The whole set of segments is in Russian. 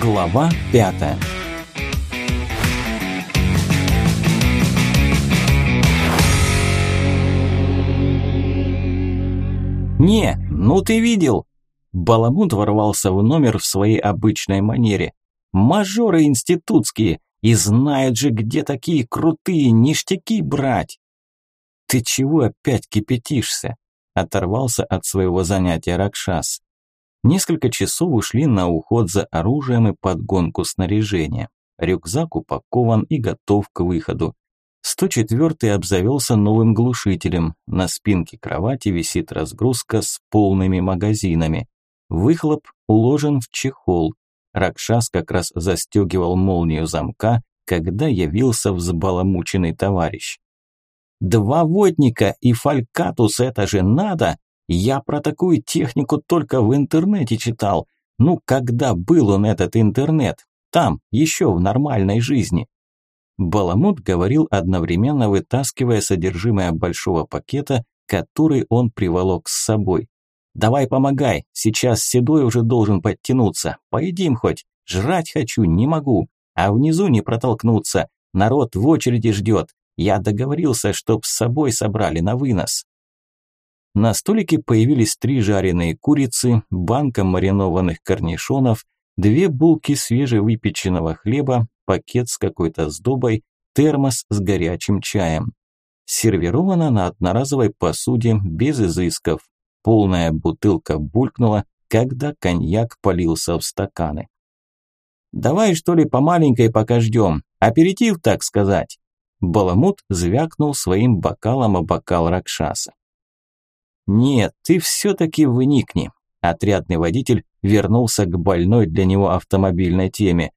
Глава пятая «Не, ну ты видел!» Баламут ворвался в номер в своей обычной манере. «Мажоры институтские, и знают же, где такие крутые ништяки брать!» «Ты чего опять кипятишься?» Оторвался от своего занятия Ракшас. Несколько часов ушли на уход за оружием и подгонку снаряжения. Рюкзак упакован и готов к выходу. 104-й обзавелся новым глушителем. На спинке кровати висит разгрузка с полными магазинами. Выхлоп уложен в чехол. Ракшас как раз застегивал молнию замка, когда явился взбаламученный товарищ. «Два водника и фалькатус, это же надо! Я про такую технику только в интернете читал. Ну, когда был он этот интернет? Там, еще в нормальной жизни. Баламут говорил одновременно, вытаскивая содержимое большого пакета, который он приволок с собой. «Давай помогай, сейчас Седой уже должен подтянуться. Поедим хоть, жрать хочу, не могу. А внизу не протолкнуться, народ в очереди ждет. Я договорился, чтоб с собой собрали на вынос». На столике появились три жареные курицы, банка маринованных корнишонов, две булки свежевыпеченного хлеба, пакет с какой-то сдобой, термос с горячим чаем. Сервировано на одноразовой посуде без изысков. Полная бутылка булькнула, когда коньяк полился в стаканы. «Давай, что ли, по маленькой пока ждем. Аперитив, так сказать». Баламут звякнул своим бокалом о бокал Ракшаса. «Нет, ты все-таки вникни». Отрядный водитель вернулся к больной для него автомобильной теме.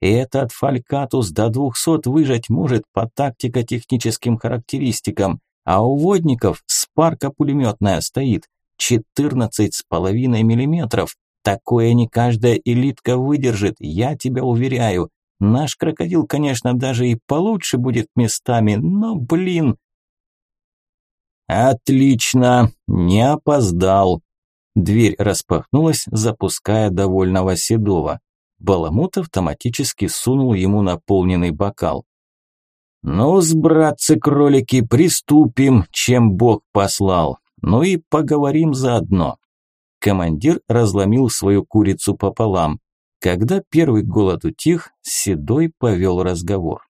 Этот фалькатус до 200 выжать может по тактико-техническим характеристикам, а у водников спарка пулеметная стоит, 14,5 миллиметров. Такое не каждая элитка выдержит, я тебя уверяю. Наш крокодил, конечно, даже и получше будет местами, но, блин, «Отлично! Не опоздал!» Дверь распахнулась, запуская довольного Седова. Баламут автоматически сунул ему наполненный бокал. «Ну, братцы-кролики, приступим, чем Бог послал. Ну и поговорим заодно». Командир разломил свою курицу пополам. Когда первый голод утих, Седой повел разговор.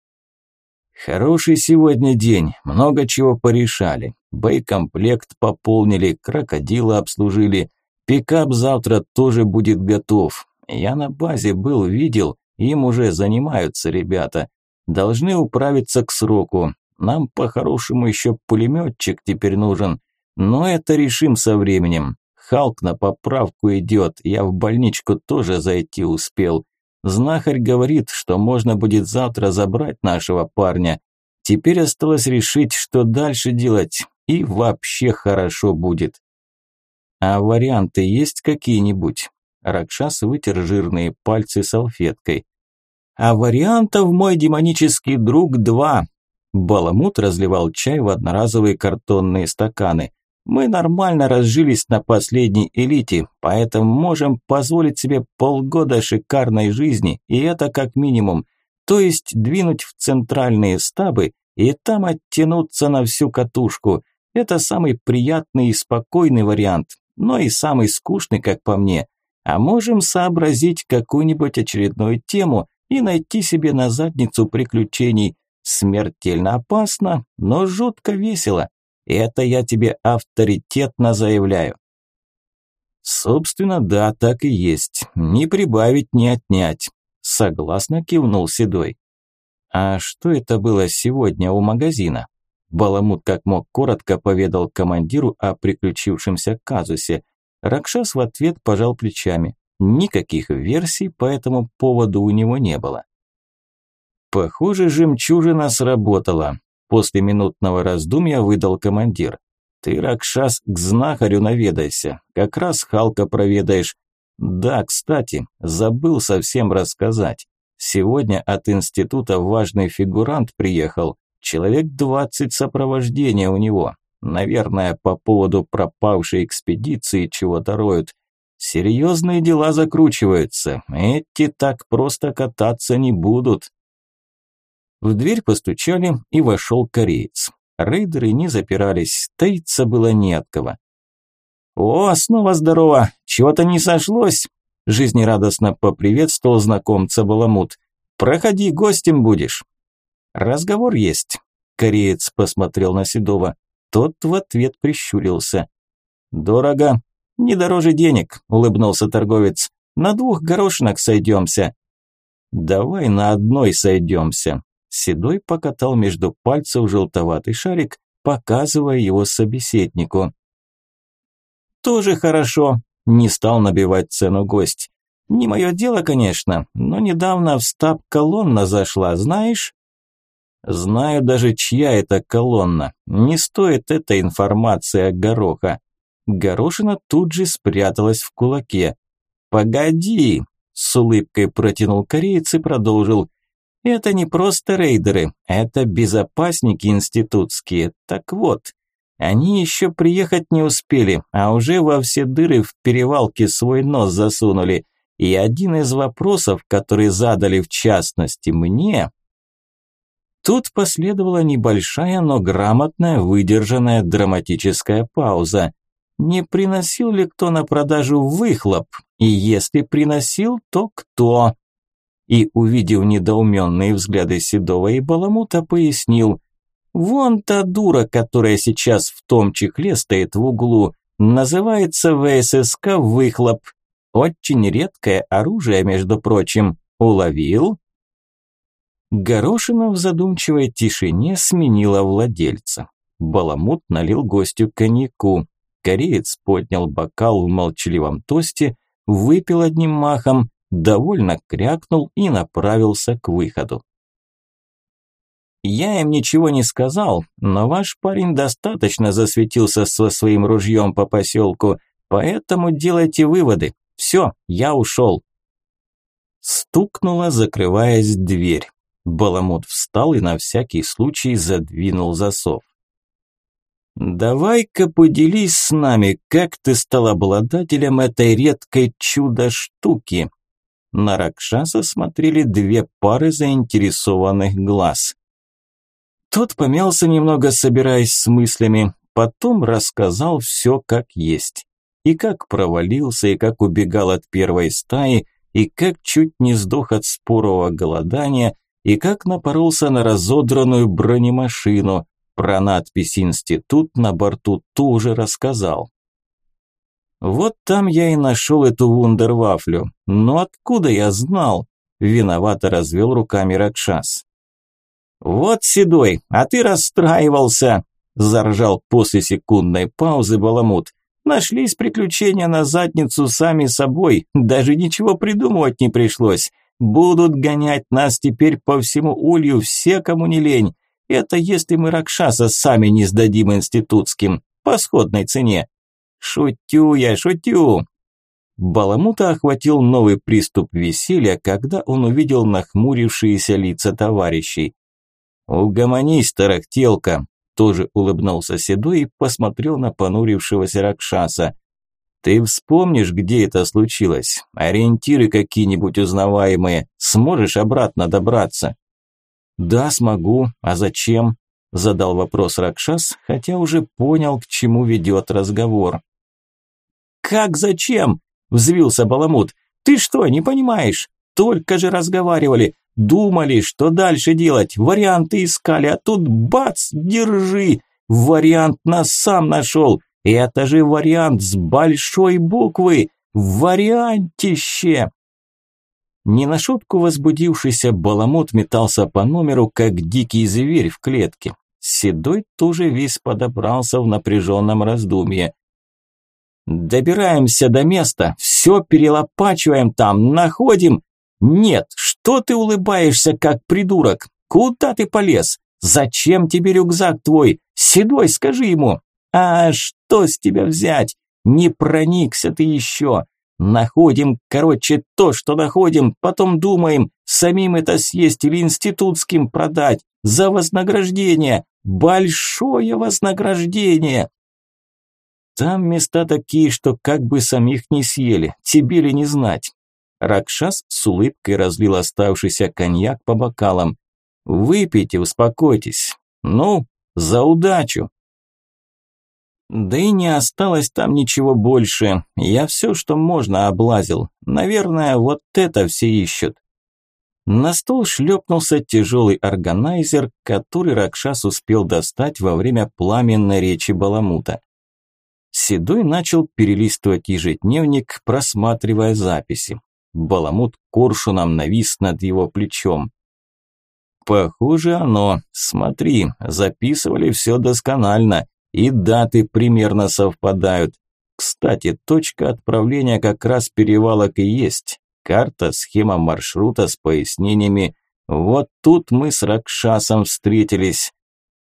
Хороший сегодня день, много чего порешали. Боекомплект пополнили, крокодила обслужили. Пикап завтра тоже будет готов. Я на базе был, видел, им уже занимаются ребята. Должны управиться к сроку. Нам по-хорошему еще пулеметчик теперь нужен. Но это решим со временем. Халк на поправку идет, я в больничку тоже зайти успел. Знахарь говорит, что можно будет завтра забрать нашего парня. Теперь осталось решить, что дальше делать, и вообще хорошо будет. А варианты есть какие-нибудь? Ракшас вытер жирные пальцы салфеткой. А вариантов мой демонический друг два. Баламут разливал чай в одноразовые картонные стаканы. Мы нормально разжились на последней элите, поэтому можем позволить себе полгода шикарной жизни, и это как минимум. То есть двинуть в центральные стабы и там оттянуться на всю катушку. Это самый приятный и спокойный вариант, но и самый скучный, как по мне. А можем сообразить какую-нибудь очередную тему и найти себе на задницу приключений. Смертельно опасно, но жутко весело. Это я тебе авторитетно заявляю. Собственно, да, так и есть. Не прибавить, не отнять. Согласно кивнул Седой. А что это было сегодня у магазина? Баламут как мог коротко поведал командиру о приключившемся казусе. Ракшас в ответ пожал плечами. Никаких версий по этому поводу у него не было. Похоже, жемчужина сработала. После минутного раздумья выдал командир. «Ты, Ракшас, к знахарю наведайся. Как раз Халка проведаешь. Да, кстати, забыл совсем рассказать. Сегодня от института важный фигурант приехал. Человек двадцать сопровождения у него. Наверное, по поводу пропавшей экспедиции чего-то роют. Серьезные дела закручиваются. Эти так просто кататься не будут. В дверь постучали, и вошел кореец. Рейдеры не запирались, таиться было не от кого. «О, снова здорово! Чего-то не сошлось!» Жизнерадостно поприветствовал знакомца Баламут. «Проходи, гостем будешь». «Разговор есть», – кореец посмотрел на Седова. Тот в ответ прищурился. «Дорого. Не дороже денег», – улыбнулся торговец. «На двух горошинок сойдемся». «Давай на одной сойдемся». Седой покатал между пальцев желтоватый шарик, показывая его собеседнику. «Тоже хорошо», – не стал набивать цену гость. «Не мое дело, конечно, но недавно в стаб колонна зашла, знаешь?» Знаю даже, чья это колонна. Не стоит эта информация Гороха. Горошина тут же спряталась в кулаке. «Погоди!» – с улыбкой протянул кореец и продолжил. «Это не просто рейдеры, это безопасники институтские. Так вот, они еще приехать не успели, а уже во все дыры в перевалке свой нос засунули. И один из вопросов, который задали в частности мне, Тут последовала небольшая, но грамотная, выдержанная драматическая пауза. Не приносил ли кто на продажу выхлоп? И если приносил, то кто? И, увидев недоуменные взгляды Седова и Баламута, пояснил. Вон та дура, которая сейчас в том чехле стоит в углу, называется ВССК «Выхлоп». Очень редкое оружие, между прочим. Уловил? Горошина в задумчивой тишине сменила владельца. Баламут налил гостю коньяку. Кореец поднял бокал в молчаливом тосте, выпил одним махом, довольно крякнул и направился к выходу. «Я им ничего не сказал, но ваш парень достаточно засветился со своим ружьем по поселку, поэтому делайте выводы. Все, я ушел». Стукнула, закрываясь дверь. Баламут встал и на всякий случай задвинул засов. «Давай-ка поделись с нами, как ты стал обладателем этой редкой чудо-штуки». На Ракшаса смотрели две пары заинтересованных глаз. Тот помялся немного, собираясь с мыслями, потом рассказал все как есть. И как провалился, и как убегал от первой стаи, и как чуть не сдох от спорового голодания, и как напоролся на разодранную бронемашину. Про надпись «Институт» на борту тоже рассказал. Вот там я и нашел эту вундервафлю. Но откуда я знал? Виновато развел руками Ракшас. Вот, Седой, а ты расстраивался, заржал после секундной паузы Баламут. Нашлись приключения на задницу сами собой, даже ничего придумывать не пришлось. Будут гонять нас теперь по всему улью все, кому не лень. Это если мы Ракшаса сами не сдадим институтским, по сходной цене. Шутю я, шутю. Баламута охватил новый приступ веселья, когда он увидел нахмурившиеся лица товарищей. «Угомонись, тарахтелка!» Тоже улыбнулся Седой и посмотрел на понурившегося Ракшаса. Ты вспомнишь, где это случилось? Ориентиры какие-нибудь узнаваемые. Сможешь обратно добраться? Да, смогу. А зачем? Задал вопрос Ракшас, хотя уже понял, к чему ведет разговор. Как зачем? Взвился Баламут. Ты что, не понимаешь? Только же разговаривали, думали, что дальше делать, варианты искали, а тут бац, держи. Вариант нас сам нашел. Это же вариант с большой буквы! Вариантище! Не на шутку возбудившийся баламут метался по номеру, как дикий зверь в клетке. Седой тоже весь подобрался в напряженном раздумье. «Добираемся до места, все перелопачиваем там, находим...» «Нет, что ты улыбаешься, как придурок? Куда ты полез? Зачем тебе рюкзак твой? Седой, скажи ему!» «А что с тебя взять? Не проникся ты еще. Находим, короче, то, что находим, потом думаем, самим это съесть или институтским продать. За вознаграждение. Большое вознаграждение. Там места такие, что как бы самих не съели, тебе ли не знать. Ракшас с улыбкой разлил оставшийся коньяк по бокалам. Выпейте, успокойтесь. Ну, за удачу. Да и не осталось там ничего больше. Я все, что можно, облазил. Наверное, вот это все ищут. На стол шлепнулся тяжелый органайзер, который Ракшас успел достать во время пламенной речи Баламута. Седой начал перелистывать ежедневник, просматривая записи. Баламут коршуном навис над его плечом. «Похоже оно. Смотри, записывали все досконально, и даты примерно совпадают. Кстати, точка отправления как раз перевалок и есть. Карта, схема маршрута с пояснениями. Вот тут мы с Ракшасом встретились.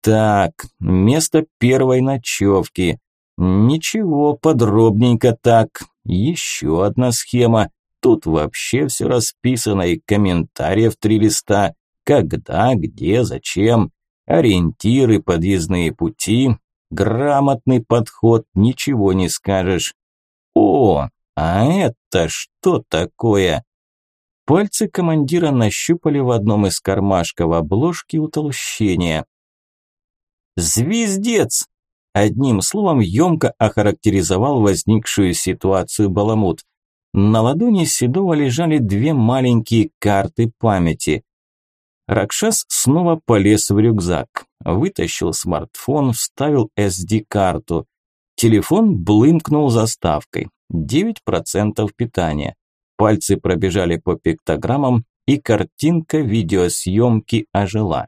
Так, место первой ночевки. Ничего, подробненько так. Еще одна схема. Тут вообще все расписано и комментариев три листа. Когда, где, зачем. Ориентиры, подъездные пути. Грамотный подход, ничего не скажешь. О, а это что такое? Пальцы командира нащупали в одном из кармашков обложки утолщения. «Звездец!» Одним словом, емко охарактеризовал возникшую ситуацию Баламут. На ладони Седова лежали две маленькие карты памяти. Ракшас снова полез в рюкзак, вытащил смартфон, вставил SD-карту. Телефон блымкнул заставкой. 9% питания. Пальцы пробежали по пиктограммам, и картинка видеосъемки ожила.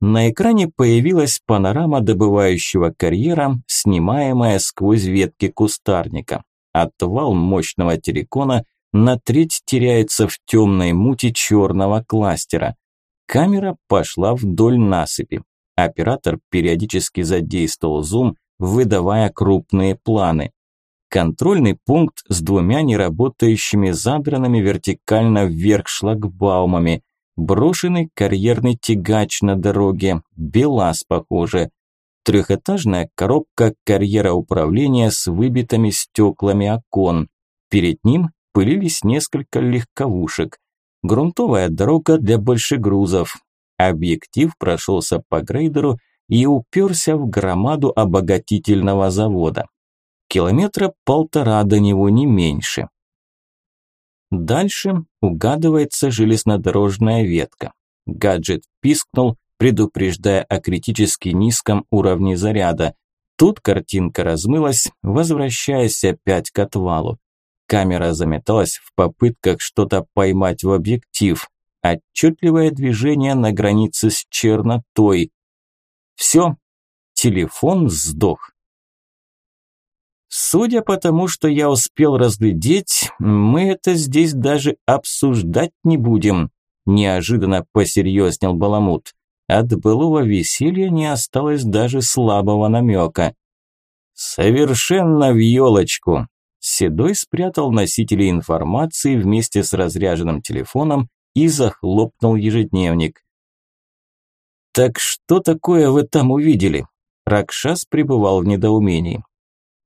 На экране появилась панорама добывающего карьера, снимаемая сквозь ветки кустарника. Отвал мощного телекона на треть теряется в темной мути черного кластера. Камера пошла вдоль насыпи. Оператор периодически задействовал зум, выдавая крупные планы. Контрольный пункт с двумя неработающими задранными вертикально вверх шлагбаумами. Брошенный карьерный тягач на дороге. Белаз, похоже. Трехэтажная коробка карьера управления с выбитыми стеклами окон. Перед ним пылились несколько легковушек. Грунтовая дорога для большегрузов. Объектив прошелся по грейдеру и уперся в громаду обогатительного завода. Километра полтора до него не меньше. Дальше угадывается железнодорожная ветка. Гаджет пискнул, предупреждая о критически низком уровне заряда. Тут картинка размылась, возвращаясь опять к отвалу. Камера заметалась в попытках что-то поймать в объектив. Отчетливое движение на границе с чернотой. Все, телефон сдох. Судя по тому, что я успел разглядеть, мы это здесь даже обсуждать не будем, неожиданно посерьезнел Баламут. От былого веселья не осталось даже слабого намека. Совершенно в елочку. Седой спрятал носители информации вместе с разряженным телефоном и захлопнул ежедневник. «Так что такое вы там увидели?» Ракшас пребывал в недоумении.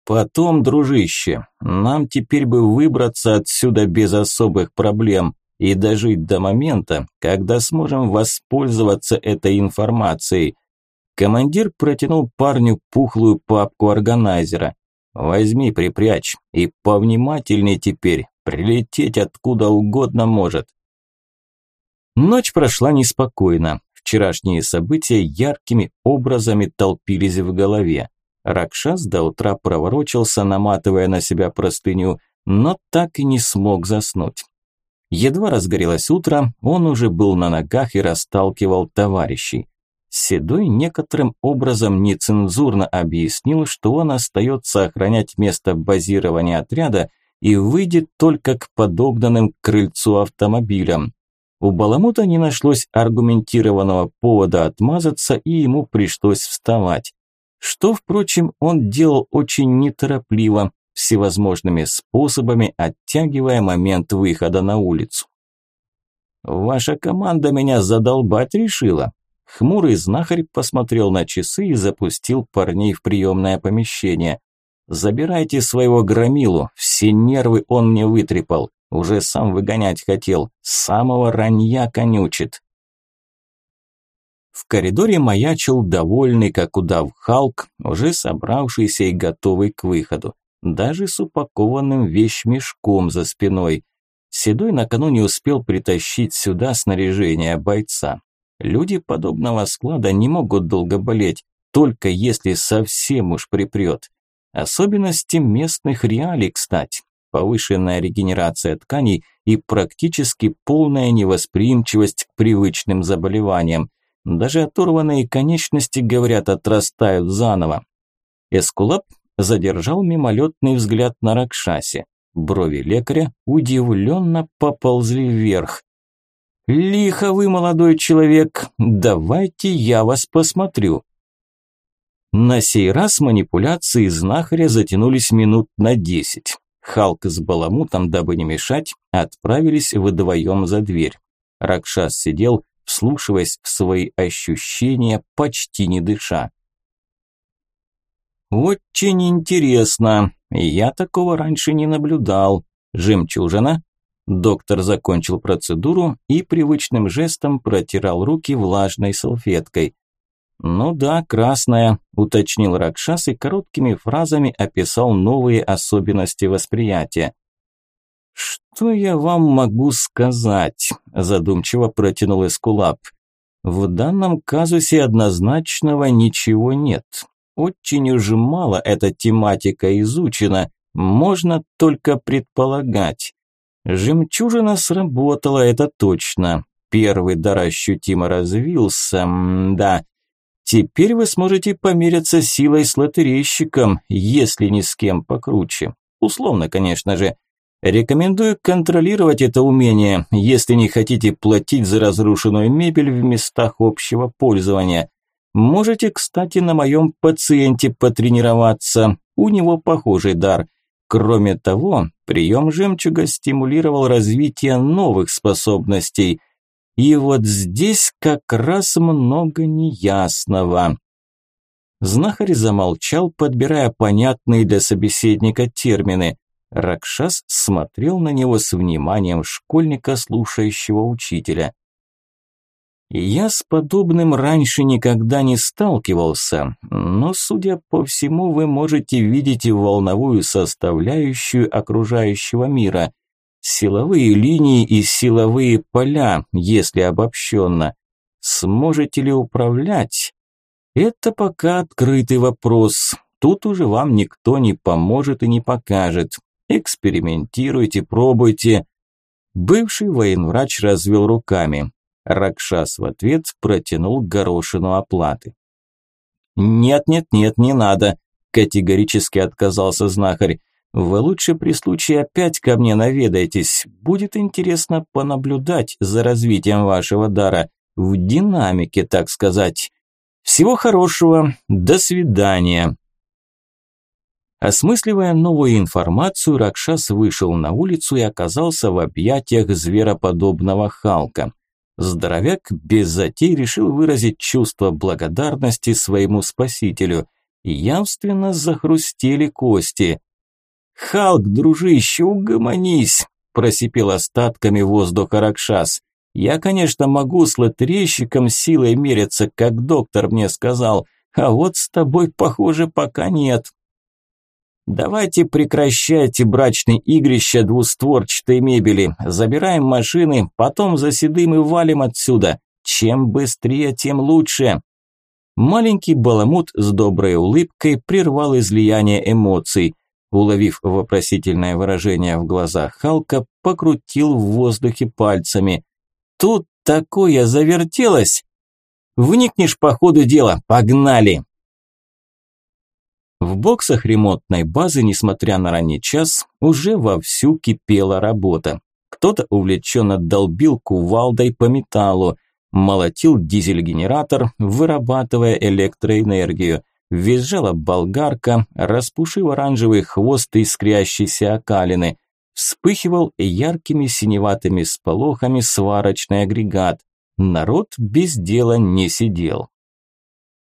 Потом, дружище, нам теперь бы выбраться отсюда без особых проблем и дожить до момента, когда сможем воспользоваться этой информацией. Командир протянул парню пухлую папку органайзера. Возьми, припрячь, и повнимательней теперь, прилететь откуда угодно может. Ночь прошла неспокойно. Вчерашние события яркими образами толпились в голове. Ракшас до утра проворочился, наматывая на себя простыню, но так и не смог заснуть. Едва разгорелось утро, он уже был на ногах и расталкивал товарищей. Седой некоторым образом нецензурно объяснил, что он остается охранять место базирования отряда и выйдет только к подогнанным к крыльцу автомобилям. У Баламута не нашлось аргументированного повода отмазаться, и ему пришлось вставать что, впрочем, он делал очень неторопливо, всевозможными способами оттягивая момент выхода на улицу. «Ваша команда меня задолбать решила». Хмурый знахарь посмотрел на часы и запустил парней в приемное помещение. Забирайте своего громилу, все нервы он мне вытрепал. Уже сам выгонять хотел, самого ранья конючит. В коридоре маячил довольный, как удав Халк, уже собравшийся и готовый к выходу, даже с упакованным вещмешком за спиной. Седой накануне успел притащить сюда снаряжение бойца. Люди подобного склада не могут долго болеть, только если совсем уж припрет. Особенности местных реалий, кстати. Повышенная регенерация тканей и практически полная невосприимчивость к привычным заболеваниям. Даже оторванные конечности, говорят, отрастают заново. Эскулап задержал мимолетный взгляд на Ракшасе. Брови лекаря удивленно поползли вверх. «Лихо вы, молодой человек, давайте я вас посмотрю». На сей раз манипуляции знахаря затянулись минут на десять. Халк с Баламутом, дабы не мешать, отправились вдвоем за дверь. Ракшас сидел, вслушиваясь в свои ощущения, почти не дыша. «Очень интересно. Я такого раньше не наблюдал. Жемчужина?» Доктор закончил процедуру и привычным жестом протирал руки влажной салфеткой. «Ну да, красная», – уточнил Ракшас и короткими фразами описал новые особенности восприятия. «Что я вам могу сказать?» – задумчиво протянул Эскулап. «В данном казусе однозначного ничего нет. Очень уж мало эта тематика изучена, можно только предполагать. Жемчужина сработала, это точно. Первый дар ощутимо развился, да. Теперь вы сможете помериться силой с лотерейщиком, если ни с кем покруче. Условно, конечно же. Рекомендую контролировать это умение, если не хотите платить за разрушенную мебель в местах общего пользования. Можете, кстати, на моем пациенте потренироваться. У него похожий дар. Кроме того, прием жемчуга стимулировал развитие новых способностей. И вот здесь как раз много неясного. Знахарь замолчал, подбирая понятные для собеседника термины. Ракшас смотрел на него с вниманием школьника, слушающего учителя. Я с подобным раньше никогда не сталкивался, но, судя по всему, вы можете видеть волновую составляющую окружающего мира, силовые линии и силовые поля, если обобщенно. Сможете ли управлять? Это пока открытый вопрос. Тут уже вам никто не поможет и не покажет. Экспериментируйте, пробуйте. Бывший военврач развел руками. Ракшас в ответ протянул горошину оплаты. «Нет-нет-нет, не надо», – категорически отказался знахарь. «Вы лучше при случае опять ко мне наведайтесь. Будет интересно понаблюдать за развитием вашего дара. В динамике, так сказать. Всего хорошего. До свидания». Осмысливая новую информацию, Ракшас вышел на улицу и оказался в объятиях звероподобного Халка. Здоровяк без затей решил выразить чувство благодарности своему спасителю. Явственно захрустели кости. «Халк, дружище, угомонись!» – просипел остатками воздуха Ракшас. «Я, конечно, могу с лотерейщиком силой мериться, как доктор мне сказал, а вот с тобой, похоже, пока нет». Давайте прекращайте брачные игрища двустворчатой мебели. Забираем машины, потом за седым и валим отсюда. Чем быстрее, тем лучше. Маленький баламут с доброй улыбкой прервал излияние эмоций. Уловив вопросительное выражение в глазах Халка, покрутил в воздухе пальцами. Тут такое завертелось. Вникнешь по ходу дела, погнали. В боксах ремонтной базы, несмотря на ранний час, уже вовсю кипела работа. Кто-то увлеченно долбил кувалдой по металлу, молотил дизель-генератор, вырабатывая электроэнергию. Визжала болгарка, распушив оранжевый хвост искрящейся окалины. Вспыхивал яркими синеватыми сполохами сварочный агрегат. Народ без дела не сидел.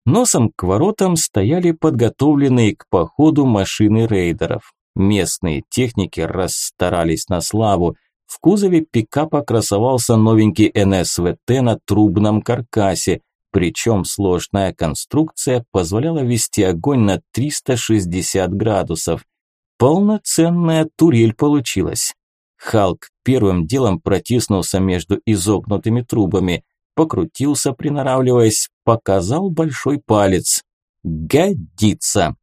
Носом к воротам стояли подготовленные к походу машины рейдеров. Местные техники расстарались на славу. В кузове пикапа красовался новенький НСВТ на трубном каркасе, причем сложная конструкция позволяла вести огонь на 360 градусов. Полноценная турель получилась. Халк первым делом протиснулся между изогнутыми трубами, покрутился, приноравливаясь, показал большой палец. Годится!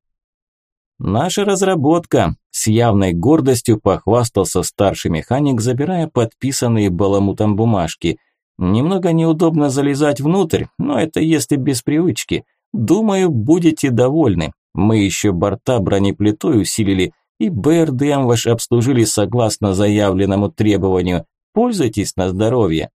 Наша разработка, с явной гордостью похвастался старший механик, забирая подписанные баламутом бумажки. Немного неудобно залезать внутрь, но это если без привычки. Думаю, будете довольны. Мы еще борта бронеплитой усилили, и БРДМ ваш обслужили согласно заявленному требованию. Пользуйтесь на здоровье.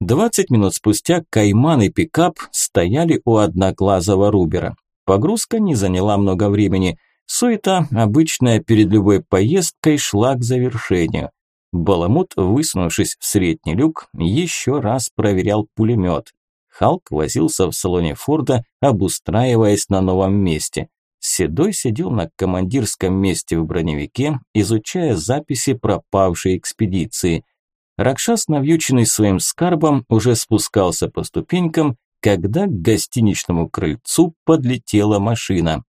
20 минут спустя Кайман и пикап стояли у одноглазого Рубера. Погрузка не заняла много времени. Суета, обычная перед любой поездкой, шла к завершению. Баламут, высунувшись в средний люк, еще раз проверял пулемет. Халк возился в салоне Форда, обустраиваясь на новом месте. Седой сидел на командирском месте в броневике, изучая записи пропавшей экспедиции. Ракшас, навьюченный своим скарбом, уже спускался по ступенькам, когда к гостиничному крыльцу подлетела машина.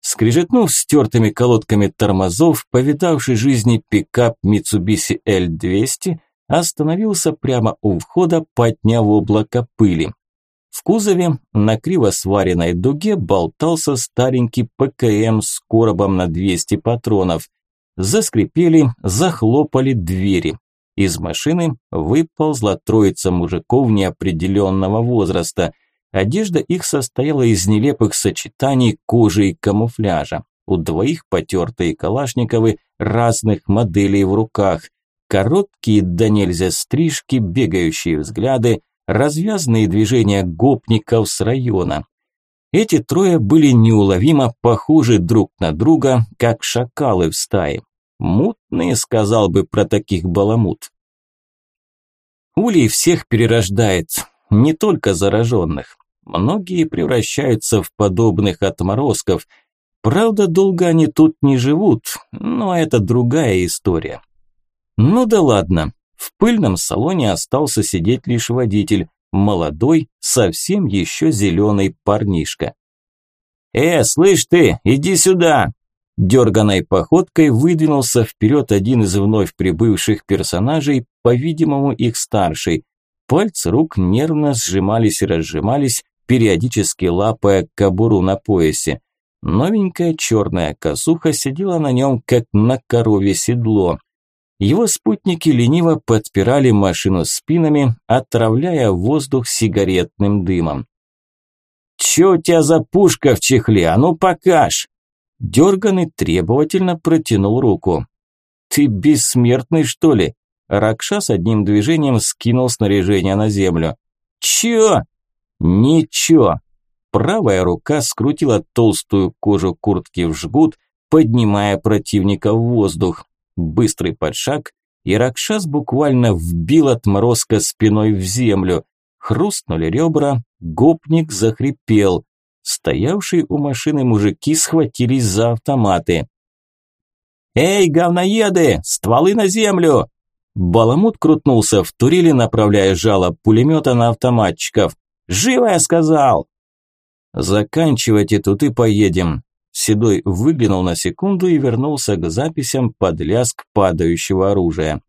Скрежетнув стертыми колодками тормозов, повидавший жизни пикап Mitsubishi L200 остановился прямо у входа, подняв облако пыли. В кузове на криво сваренной дуге болтался старенький ПКМ с коробом на 200 патронов. Заскрипели, захлопали двери. Из машины выползла троица мужиков неопределенного возраста. Одежда их состояла из нелепых сочетаний кожи и камуфляжа. У двоих потертые калашниковы разных моделей в руках. Короткие да нельзя стрижки, бегающие взгляды, развязные движения гопников с района. Эти трое были неуловимо похожи друг на друга, как шакалы в стае. Мутные, сказал бы про таких баламут. Улей всех перерождает, не только зараженных. Многие превращаются в подобных отморозков. Правда, долго они тут не живут, но это другая история. Ну да ладно, в пыльном салоне остался сидеть лишь водитель, молодой, совсем еще зеленый парнишка. «Э, слышь ты, иди сюда!» Дерганой походкой выдвинулся вперед один из вновь прибывших персонажей, по-видимому, их старший. Пальцы рук нервно сжимались и разжимались, периодически лапая кобуру на поясе. Новенькая черная косуха сидела на нем, как на корове седло. Его спутники лениво подпирали машину спинами, отравляя воздух сигаретным дымом. «Чё у тебя за пушка в чехле? А ну покаж!» Дерганный требовательно протянул руку. «Ты бессмертный, что ли?» Ракша одним движением скинул снаряжение на землю. «Чё?» «Ничего». Правая рука скрутила толстую кожу куртки в жгут, поднимая противника в воздух. Быстрый подшаг, и Ракшас буквально вбил отморозка спиной в землю. Хрустнули ребра, гопник захрипел. Стоявшие у машины мужики схватились за автоматы. «Эй, говноеды, стволы на землю!» Баламут крутнулся в турели, направляя жало пулемета на автоматчиков. «Живо, я сказал!» «Заканчивайте тут и поедем», Седой выглянул на секунду и вернулся к записям под лязг падающего оружия.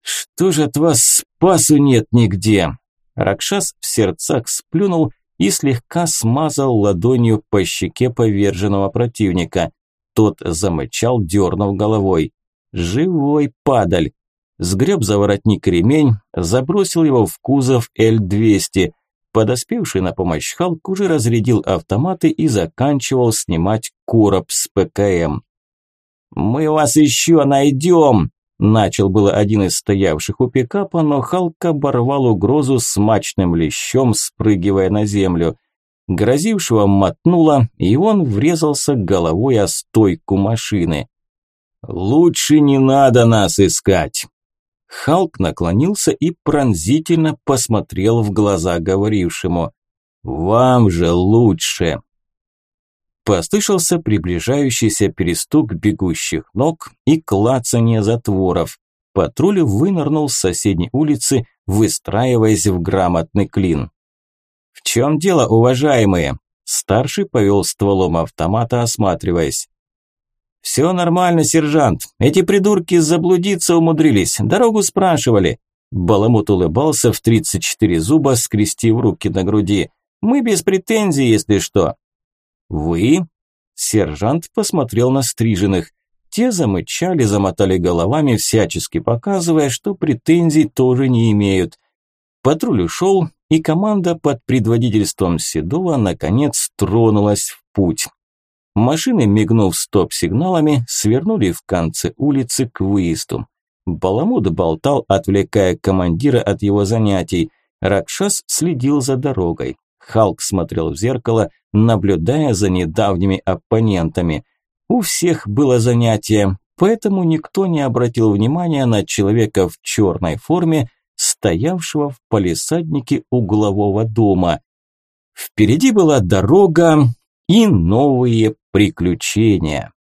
«Что же от вас спасу нет нигде?» Ракшас в сердцах сплюнул и слегка смазал ладонью по щеке поверженного противника. Тот замычал, дернув головой. «Живой падаль!» Сгреб за воротник ремень, забросил его в кузов Л-200, Подоспевший на помощь Халк уже разрядил автоматы и заканчивал снимать короб с ПКМ. «Мы вас еще найдем!» Начал было один из стоявших у пикапа, но Халк оборвал угрозу смачным лещом, спрыгивая на землю. Грозившего мотнуло, и он врезался головой о стойку машины. «Лучше не надо нас искать!» Халк наклонился и пронзительно посмотрел в глаза говорившему. Вам же лучше. Послышался приближающийся перестук бегущих ног и клацанье затворов. Патруль вынырнул с соседней улицы, выстраиваясь в грамотный клин. «В чем дело, уважаемые?» Старший повел стволом автомата, осматриваясь. «Все нормально, сержант. Эти придурки заблудиться умудрились. Дорогу спрашивали». Баламут улыбался в 34 зуба, скрестив руки на груди. «Мы без претензий, если что». «Вы?» Сержант посмотрел на стриженных. Те замычали, замотали головами, всячески показывая, что претензий тоже не имеют. Патруль ушел, и команда под предводительством Седова наконец тронулась в путь. Машины, мигнув стоп-сигналами, свернули в конце улицы к выезду. Баламут болтал, отвлекая командира от его занятий. Ракшас следил за дорогой. Халк смотрел в зеркало, наблюдая за недавними оппонентами. У всех было занятие, поэтому никто не обратил внимания на человека в черной форме, стоявшего в палисаднике углового дома. Впереди была дорога и новые приключения.